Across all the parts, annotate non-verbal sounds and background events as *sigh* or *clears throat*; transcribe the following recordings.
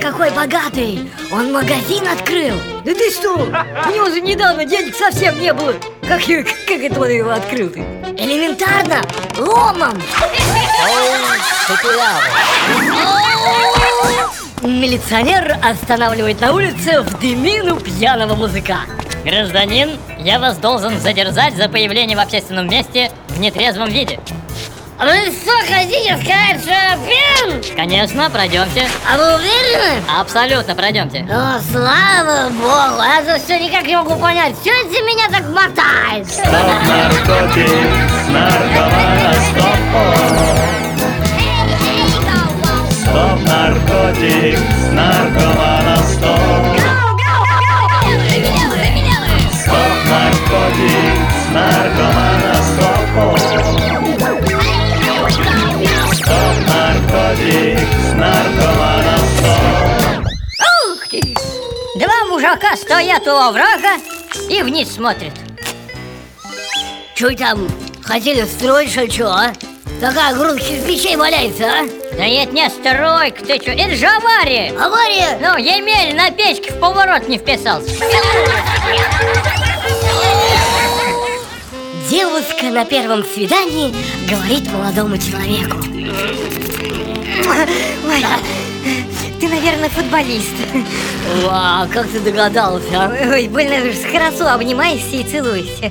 какой богатый! Он магазин открыл! Да ты что? У него же недавно денег совсем не было Как, как это он его открыл ты? Элементарно! Ломом! Милиционер останавливает на улице в дымину пьяного мужика Гражданин, я вас должен задержать за появление в общественном месте в нетрезвом виде. А Вы что, хотите Конечно, пройдемте. А вы уверены? Абсолютно пройдемте. О, слава богу, я за все никак не могу понять, что это меня так мотает? Стоп, наркотик, наркомана, стоп, Стоп, наркотик, наркомана, Мужика стоят у оврага и вниз смотрят. Чё там, хотели строить, что чё, а? Такая груда кирпичей валяется, а? Да это не стройка, ты чё? Это же авария! Авария! Ну, Емель на печке в поворот не вписался. Девушка на первом свидании говорит молодому человеку Ой, наверное, футболист Вау, как ты догадался, а? Ой, больно же хорошо обнимаешься и целуешься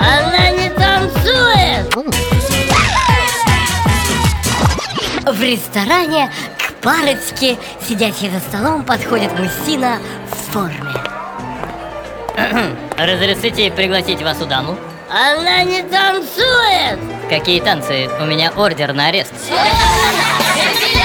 Она не танцует! В ресторане к парочке, сидящей за столом, подходит мужчина в форме *clears throat* Разрешите пригласить вас у даму? Она не танцует! Какие танцы? У меня ордер на арест. *laughs*